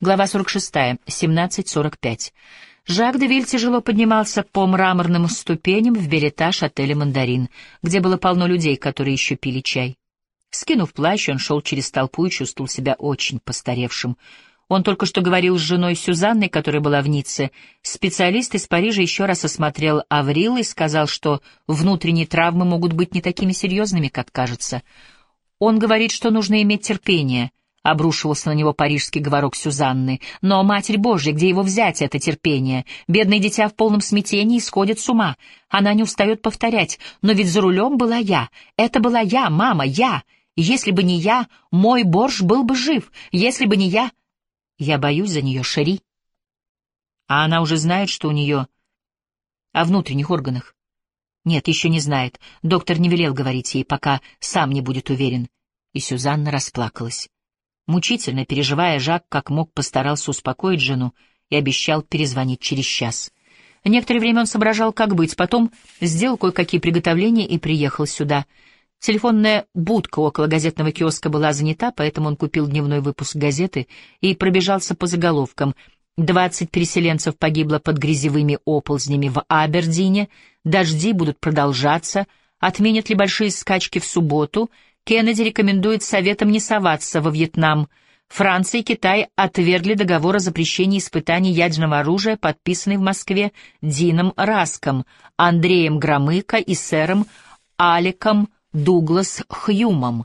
Глава 46. 17.45. Жак де Виль тяжело поднимался по мраморным ступеням в билетаж отеля «Мандарин», где было полно людей, которые еще пили чай. Скинув плащ, он шел через толпу и чувствовал себя очень постаревшим. Он только что говорил с женой Сюзанной, которая была в Ницце. Специалист из Парижа еще раз осмотрел Аврил и сказал, что внутренние травмы могут быть не такими серьезными, как кажется. Он говорит, что нужно иметь терпение — Обрушивался на него парижский говорок Сюзанны. «Но, Матерь Божья, где его взять, это терпение? Бедное дитя в полном смятении сходит с ума. Она не устает повторять. Но ведь за рулем была я. Это была я, мама, я. Если бы не я, мой борщ был бы жив. Если бы не я... Я боюсь за нее, Шери. А она уже знает, что у нее... О внутренних органах. Нет, еще не знает. Доктор не велел говорить ей, пока сам не будет уверен. И Сюзанна расплакалась. Мучительно переживая, Жак как мог постарался успокоить жену и обещал перезвонить через час. Некоторое время он соображал, как быть, потом сделал кое-какие приготовления и приехал сюда. Телефонная будка около газетного киоска была занята, поэтому он купил дневной выпуск газеты и пробежался по заголовкам. «Двадцать переселенцев погибло под грязевыми оползнями в Абердине», «Дожди будут продолжаться», «Отменят ли большие скачки в субботу», Кеннеди рекомендует Советам не соваться во Вьетнам. Франция и Китай отвергли договор о запрещении испытаний ядерного оружия, подписанный в Москве Дином Раском, Андреем Громыко и сэром Аликом Дуглас Хьюмом.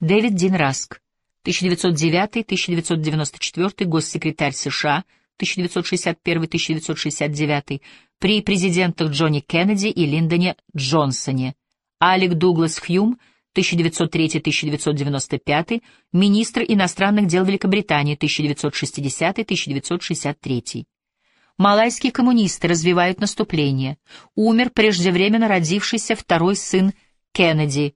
Дэвид Дин Раск, 1909-1994, госсекретарь США, 1961-1969, при президентах Джонни Кеннеди и Линдоне Джонсоне. Алик Дуглас Хьюм — 1903-1995, министр иностранных дел Великобритании 1960-1963. Малайские коммунисты развивают наступление. Умер преждевременно родившийся второй сын Кеннеди.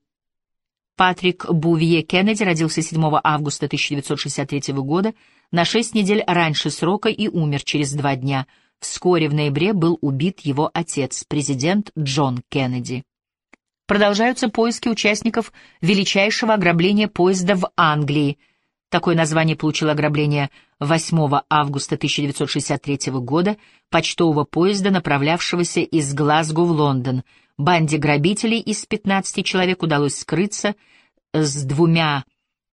Патрик Бувье Кеннеди родился 7 августа 1963 года, на шесть недель раньше срока и умер через два дня. Вскоре в ноябре был убит его отец, президент Джон Кеннеди. Продолжаются поиски участников величайшего ограбления поезда в Англии. Такое название получило ограбление 8 августа 1963 года почтового поезда, направлявшегося из Глазго в Лондон. Банде грабителей из 15 человек удалось скрыться с двумя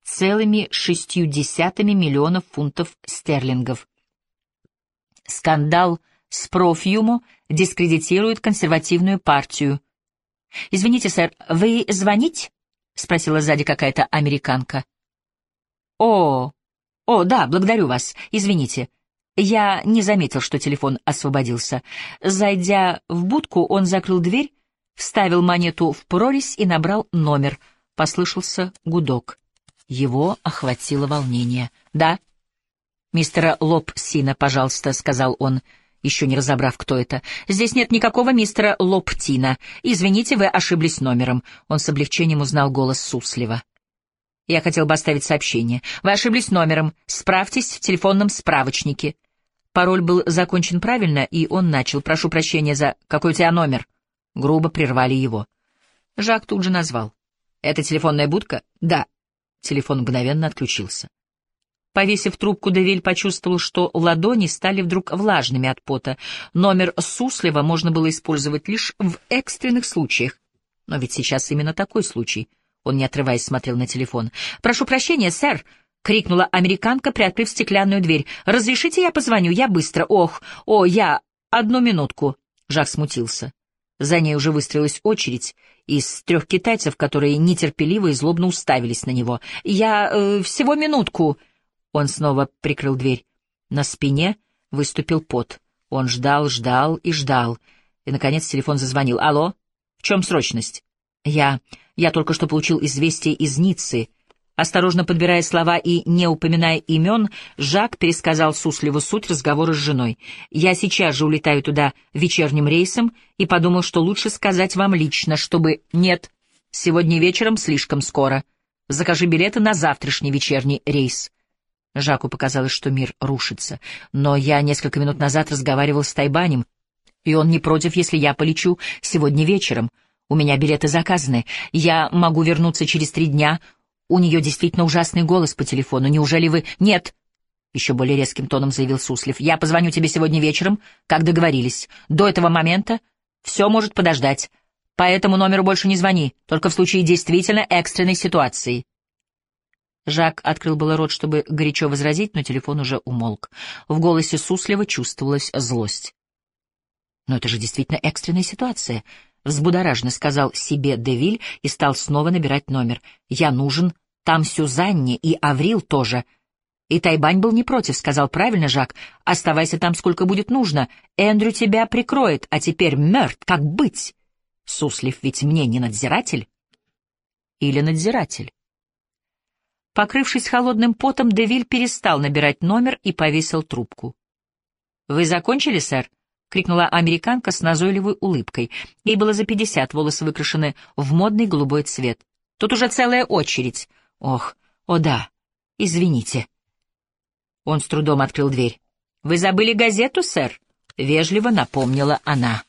целыми шестью десятыми миллионов фунтов стерлингов. Скандал с профьюмо дискредитирует консервативную партию – «Извините, сэр, вы звонить?» — спросила сзади какая-то американка. «О, о, да, благодарю вас. Извините. Я не заметил, что телефон освободился. Зайдя в будку, он закрыл дверь, вставил монету в прорезь и набрал номер. Послышался гудок. Его охватило волнение. «Да?» «Мистера Лопсина, пожалуйста», — сказал он, — еще не разобрав, кто это. «Здесь нет никакого мистера Лоптина. Извините, вы ошиблись номером». Он с облегчением узнал голос Суслива. «Я хотел бы оставить сообщение. Вы ошиблись номером. Справьтесь в телефонном справочнике». Пароль был закончен правильно, и он начал. «Прошу прощения за... Какой у тебя номер?» Грубо прервали его. Жак тут же назвал. «Это телефонная будка?» «Да». Телефон мгновенно отключился. Повесив трубку, Девиль почувствовал, что ладони стали вдруг влажными от пота. Номер Суслива можно было использовать лишь в экстренных случаях. Но ведь сейчас именно такой случай. Он, не отрываясь, смотрел на телефон. «Прошу прощения, сэр!» — крикнула американка, приоткрыв стеклянную дверь. «Разрешите, я позвоню? Я быстро. Ох, о, я... Одну минутку!» Жак смутился. За ней уже выстроилась очередь из трех китайцев, которые нетерпеливо и злобно уставились на него. «Я... Э, всего минутку!» Он снова прикрыл дверь. На спине выступил пот. Он ждал, ждал и ждал. И, наконец, телефон зазвонил. «Алло? В чем срочность?» «Я... Я только что получил известие из Ниццы». Осторожно подбирая слова и не упоминая имен, Жак пересказал Сусливу суть разговора с женой. «Я сейчас же улетаю туда вечерним рейсом и подумал, что лучше сказать вам лично, чтобы... Нет, сегодня вечером слишком скоро. Закажи билеты на завтрашний вечерний рейс». Жаку показалось, что мир рушится. Но я несколько минут назад разговаривал с Тайбанем, и он не против, если я полечу сегодня вечером. У меня билеты заказаны. Я могу вернуться через три дня. У нее действительно ужасный голос по телефону. Неужели вы... Нет. — еще более резким тоном заявил Суслив. «Я позвоню тебе сегодня вечером, как договорились. До этого момента все может подождать. По этому номеру больше не звони, только в случае действительно экстренной ситуации». Жак открыл было рот, чтобы горячо возразить, но телефон уже умолк. В голосе Суслива чувствовалась злость. «Но это же действительно экстренная ситуация», — взбудораженно сказал себе Девиль и стал снова набирать номер. «Я нужен, там Сюзанне и Аврил тоже». И Тайбань был не против, сказал правильно, Жак. «Оставайся там сколько будет нужно. Эндрю тебя прикроет, а теперь мертв, как быть?» Суслив ведь мне не надзиратель? Или надзиратель? Покрывшись холодным потом, Девиль перестал набирать номер и повесил трубку. «Вы закончили, сэр?» — крикнула американка с назойливой улыбкой. Ей было за пятьдесят, волосы выкрашены в модный голубой цвет. «Тут уже целая очередь. Ох, о да, извините». Он с трудом открыл дверь. «Вы забыли газету, сэр?» — вежливо напомнила она.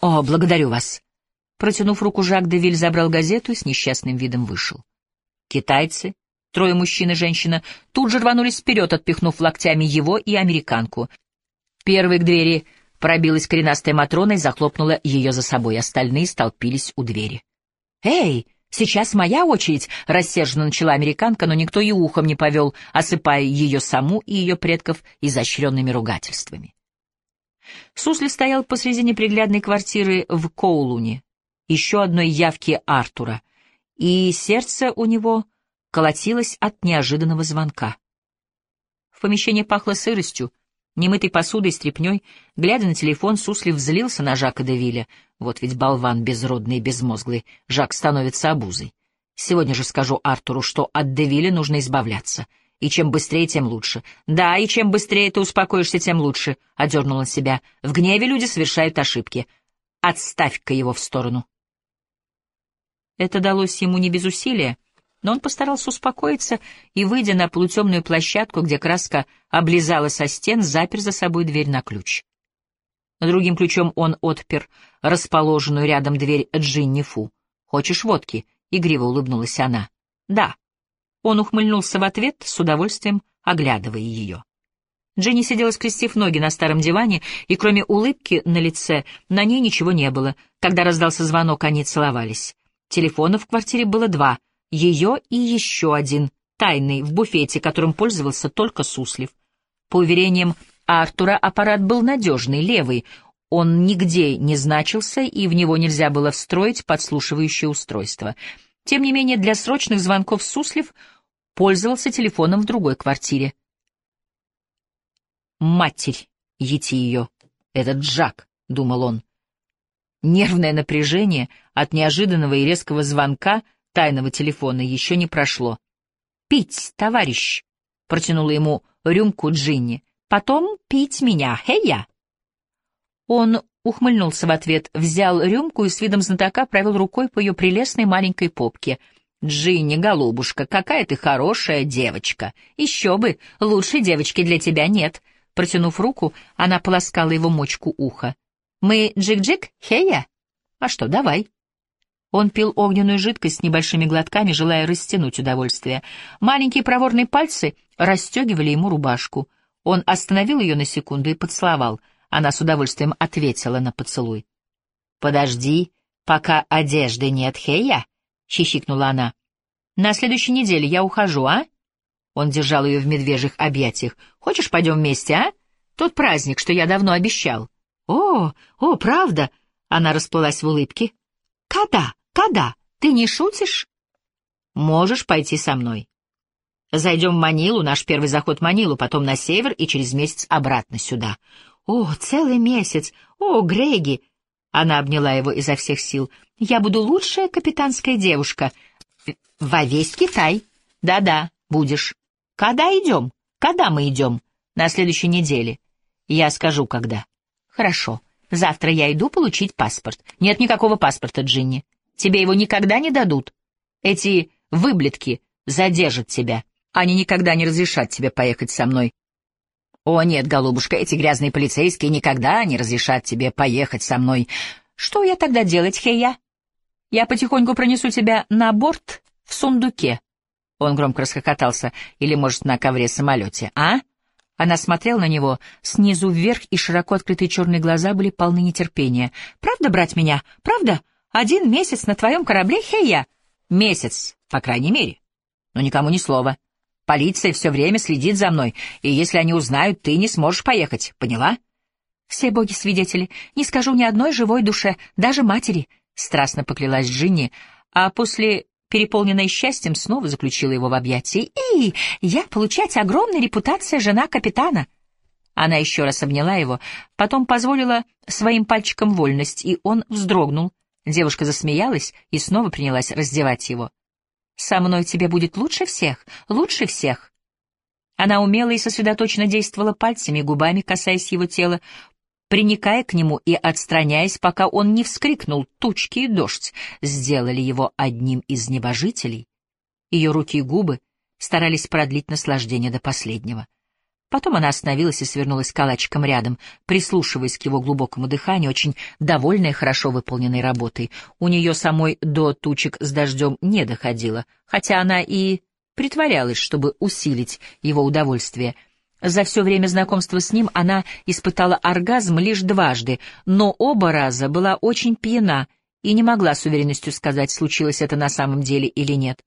«О, благодарю вас». Протянув руку, Жак де Виль забрал газету и с несчастным видом вышел. Китайцы, трое мужчин и женщина, тут же рванулись вперед, отпихнув локтями его и американку. Первой к двери пробилась коренастая Матрона и захлопнула ее за собой. Остальные столпились у двери. «Эй, сейчас моя очередь!» — рассерженно начала американка, но никто и ухом не повел, осыпая ее саму и ее предков изощренными ругательствами. Сусли стоял посреди неприглядной квартиры в Коулуне, еще одной явки Артура, и сердце у него колотилось от неожиданного звонка. В помещении пахло сыростью, немытой посудой стряпней. Глядя на телефон, Суслив взлился на Жака де Вилля. Вот ведь болван безродный и безмозглый. Жак становится обузой. Сегодня же скажу Артуру, что от де Вилля нужно избавляться. И чем быстрее, тем лучше. Да, и чем быстрее ты успокоишься, тем лучше, — одернула себя. В гневе люди совершают ошибки. Отставь-ка его в сторону. Это далось ему не без усилия, но он постарался успокоиться и, выйдя на полутемную площадку, где краска облизала со стен, запер за собой дверь на ключ. Другим ключом он отпер расположенную рядом дверь Джинни Фу. «Хочешь водки?» — игриво улыбнулась она. «Да». Он ухмыльнулся в ответ, с удовольствием оглядывая ее. Джинни сидела, скрестив ноги на старом диване, и кроме улыбки на лице на ней ничего не было. Когда раздался звонок, они целовались. Телефонов в квартире было два, ее и еще один, тайный, в буфете, которым пользовался только Суслив. По уверениям Артура, аппарат был надежный, левый, он нигде не значился, и в него нельзя было встроить подслушивающее устройство. Тем не менее, для срочных звонков Суслив пользовался телефоном в другой квартире. «Матерь, ети ее! Этот Джак!» — думал он. Нервное напряжение от неожиданного и резкого звонка тайного телефона еще не прошло. «Пить, товарищ!» — протянула ему рюмку Джинни. «Потом пить меня, хей я!» Он ухмыльнулся в ответ, взял рюмку и с видом знатока провел рукой по ее прелестной маленькой попке. «Джинни, голубушка, какая ты хорошая девочка! Еще бы, лучшей девочки для тебя нет!» Протянув руку, она полоскала его мочку уха. Мы джик-джик, хея? А что, давай. Он пил огненную жидкость с небольшими глотками, желая растянуть удовольствие. Маленькие проворные пальцы расстегивали ему рубашку. Он остановил ее на секунду и поцеловал. Она с удовольствием ответила на поцелуй. «Подожди, пока одежды нет, хея?» — хихикнула она. «На следующей неделе я ухожу, а?» Он держал ее в медвежьих объятиях. «Хочешь, пойдем вместе, а? Тот праздник, что я давно обещал». «О, о, правда?» — она расплылась в улыбке. «Когда? Когда? Ты не шутишь?» «Можешь пойти со мной. Зайдем в Манилу, наш первый заход в Манилу, потом на север и через месяц обратно сюда». «О, целый месяц! О, Греги!» Она обняла его изо всех сил. «Я буду лучшая капитанская девушка. Во весь Китай. Да-да, будешь. Когда идем? Когда мы идем? На следующей неделе. Я скажу, когда». Хорошо. Завтра я иду получить паспорт. Нет никакого паспорта, Джинни. Тебе его никогда не дадут. Эти выблетки задержат тебя. Они никогда не разрешат тебе поехать со мной. О, нет, голубушка, эти грязные полицейские никогда не разрешат тебе поехать со мной. Что я тогда делать, Хея? Я потихоньку пронесу тебя на борт в сундуке. Он громко расхохотался. Или, может, на ковре-самолете, а? Она смотрела на него снизу вверх, и широко открытые черные глаза были полны нетерпения. «Правда брать меня? Правда? Один месяц на твоем корабле, Хея?» «Месяц, по крайней мере. Но никому ни слова. Полиция все время следит за мной, и если они узнают, ты не сможешь поехать. Поняла?» «Все боги-свидетели. Не скажу ни одной живой душе, даже матери», — страстно поклялась Джинни, а после переполненная счастьем, снова заключила его в объятия. «И я получать огромная репутация жена капитана». Она еще раз обняла его, потом позволила своим пальчикам вольность, и он вздрогнул. Девушка засмеялась и снова принялась раздевать его. «Со мной тебе будет лучше всех, лучше всех». Она умело и сосредоточенно действовала пальцами и губами, касаясь его тела, приникая к нему и отстраняясь, пока он не вскрикнул «Тучки и дождь!» сделали его одним из небожителей. Ее руки и губы старались продлить наслаждение до последнего. Потом она остановилась и свернулась калачиком рядом, прислушиваясь к его глубокому дыханию, очень довольная хорошо выполненной работой. У нее самой до тучек с дождем не доходило, хотя она и притворялась, чтобы усилить его удовольствие — за все время знакомства с ним она испытала оргазм лишь дважды, но оба раза была очень пьяна и не могла с уверенностью сказать, случилось это на самом деле или нет.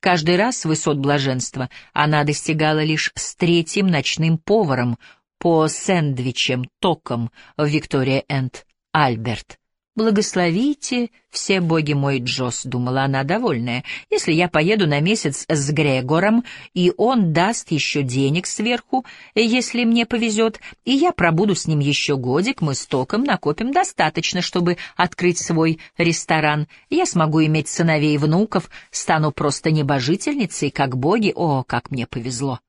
Каждый раз высот блаженства она достигала лишь с третьим ночным поваром по сэндвичам током в Виктория энд Альберт. «Благословите все боги мой Джос», — думала она, довольная, «если я поеду на месяц с Грегором, и он даст еще денег сверху, если мне повезет, и я пробуду с ним еще годик, мы с Током накопим достаточно, чтобы открыть свой ресторан. Я смогу иметь сыновей и внуков, стану просто небожительницей, как боги, о, как мне повезло».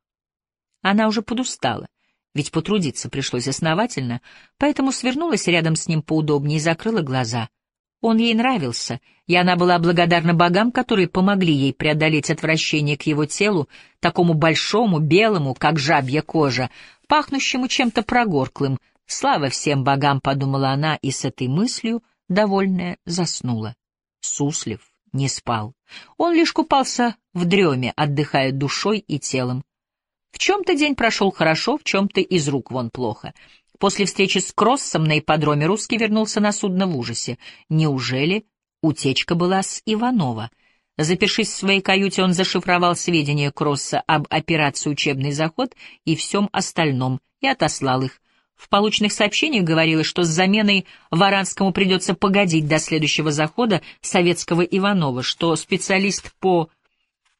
Она уже подустала ведь потрудиться пришлось основательно, поэтому свернулась рядом с ним поудобнее и закрыла глаза. Он ей нравился, и она была благодарна богам, которые помогли ей преодолеть отвращение к его телу, такому большому, белому, как жабья кожа, пахнущему чем-то прогорклым. Слава всем богам, — подумала она, и с этой мыслью, довольная, заснула. Суслив не спал. Он лишь купался в дреме, отдыхая душой и телом. В чем-то день прошел хорошо, в чем-то из рук вон плохо. После встречи с Кроссом на ипподроме русский вернулся на судно в ужасе. Неужели утечка была с Иванова? Запершись в своей каюте, он зашифровал сведения Кросса об операции «Учебный заход» и всем остальном, и отослал их. В полученных сообщениях говорилось, что с заменой Варанскому придется погодить до следующего захода советского Иванова, что специалист по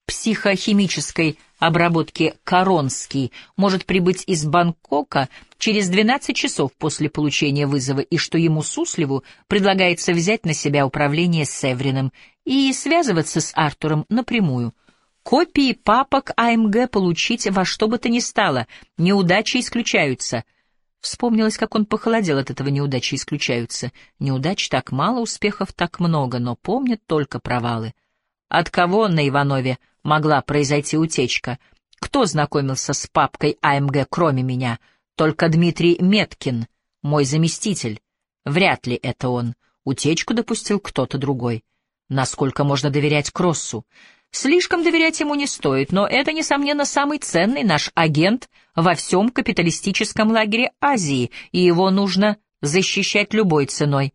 психохимической обработки Коронский может прибыть из Бангкока через 12 часов после получения вызова и что ему Суслеву предлагается взять на себя управление Севриным и связываться с Артуром напрямую. Копии папок АМГ получить во что бы то ни стало, неудачи исключаются. Вспомнилось, как он похолодел от этого неудачи исключаются. Неудач так мало, успехов так много, но помнят только провалы. От кого на Иванове могла произойти утечка? Кто знакомился с папкой АМГ, кроме меня? Только Дмитрий Меткин, мой заместитель. Вряд ли это он. Утечку допустил кто-то другой. Насколько можно доверять Кроссу? Слишком доверять ему не стоит, но это, несомненно, самый ценный наш агент во всем капиталистическом лагере Азии, и его нужно защищать любой ценой.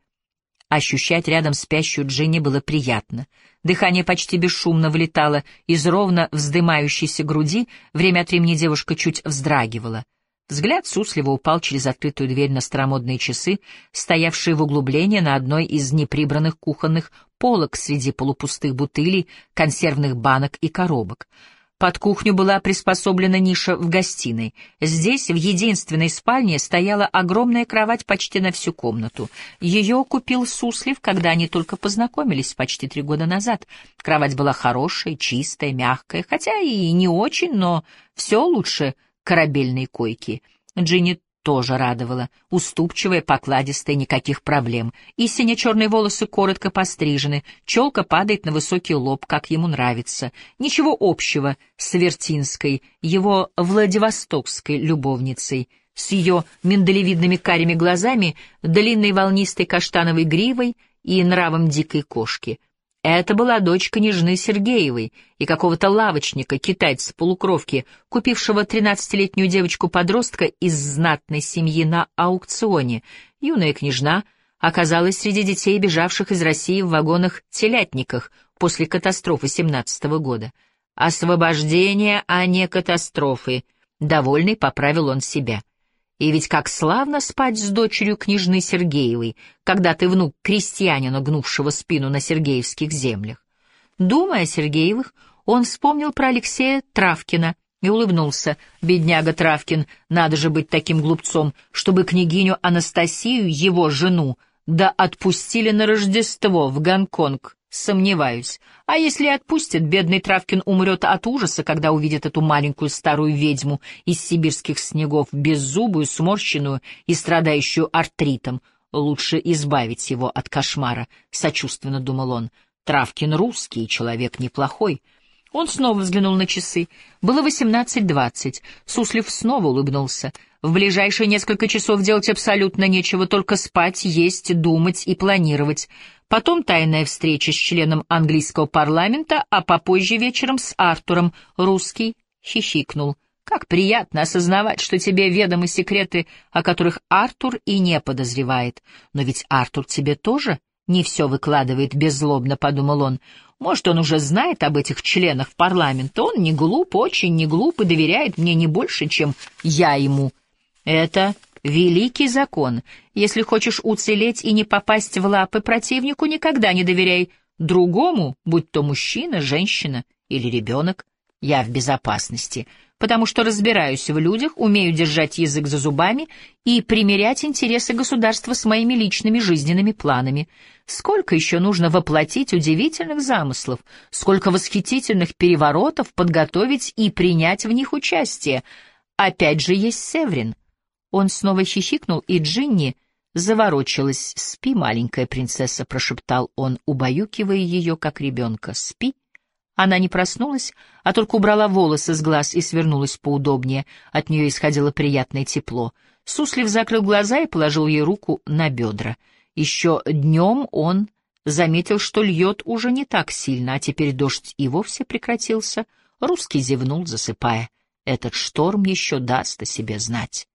Ощущать рядом спящую Джинни было приятно. Дыхание почти бесшумно вылетало из ровно вздымающейся груди, время от времени девушка чуть вздрагивала. Взгляд Суслива упал через открытую дверь на старомодные часы, стоявшие в углублении на одной из неприбранных кухонных полок среди полупустых бутылей, консервных банок и коробок. Под кухню была приспособлена ниша в гостиной. Здесь, в единственной спальне, стояла огромная кровать почти на всю комнату. Ее купил Суслив, когда они только познакомились почти три года назад. Кровать была хорошая, чистая, мягкая, хотя и не очень, но все лучше корабельной койки. Джинни тоже радовало. Уступчивая, покладистая, никаких проблем. И сине-черные волосы коротко пострижены, челка падает на высокий лоб, как ему нравится. Ничего общего с Вертинской, его Владивостокской любовницей, с ее миндалевидными карими глазами, длинной волнистой каштановой гривой и нравом дикой кошки. Это была дочь княжны Сергеевой и какого-то лавочника, китайца-полукровки, купившего тринадцатилетнюю девочку-подростка из знатной семьи на аукционе. Юная княжна оказалась среди детей, бежавших из России в вагонах-телятниках после катастрофы семнадцатого года. Освобождение, а не катастрофы. Довольный поправил он себя. И ведь как славно спать с дочерью княжны Сергеевой, когда ты внук крестьянина, гнувшего спину на Сергеевских землях. Думая о Сергеевых, он вспомнил про Алексея Травкина и улыбнулся. Бедняга Травкин, надо же быть таким глупцом, чтобы княгиню Анастасию, его жену, да отпустили на Рождество в Гонконг. Сомневаюсь. А если отпустят, бедный Травкин умрет от ужаса, когда увидит эту маленькую старую ведьму из сибирских снегов, беззубую, сморщенную и страдающую артритом. Лучше избавить его от кошмара, — сочувственно думал он. Травкин русский, человек неплохой. Он снова взглянул на часы. Было восемнадцать двадцать. Суслив снова улыбнулся. В ближайшие несколько часов делать абсолютно нечего, только спать, есть, думать и планировать. Потом тайная встреча с членом английского парламента, а попозже вечером с Артуром. Русский хихикнул. Как приятно осознавать, что тебе ведомы секреты, о которых Артур и не подозревает. Но ведь Артур тебе тоже не все выкладывает беззлобно, — подумал он. Может, он уже знает об этих членах парламента. Он не глуп, очень не глуп и доверяет мне не больше, чем я ему. Это Великий закон. Если хочешь уцелеть и не попасть в лапы противнику, никогда не доверяй другому, будь то мужчина, женщина или ребенок. Я в безопасности, потому что разбираюсь в людях, умею держать язык за зубами и примерять интересы государства с моими личными жизненными планами. Сколько еще нужно воплотить удивительных замыслов, сколько восхитительных переворотов подготовить и принять в них участие. Опять же есть Севрин — он снова хихикнул, и Джинни заворочилась. «Спи, маленькая принцесса», — прошептал он, убаюкивая ее, как ребенка. «Спи». Она не проснулась, а только убрала волосы с глаз и свернулась поудобнее. От нее исходило приятное тепло. Суслив закрыл глаза и положил ей руку на бедра. Еще днем он заметил, что льет уже не так сильно, а теперь дождь и вовсе прекратился. Русский зевнул, засыпая. Этот шторм еще даст о себе знать.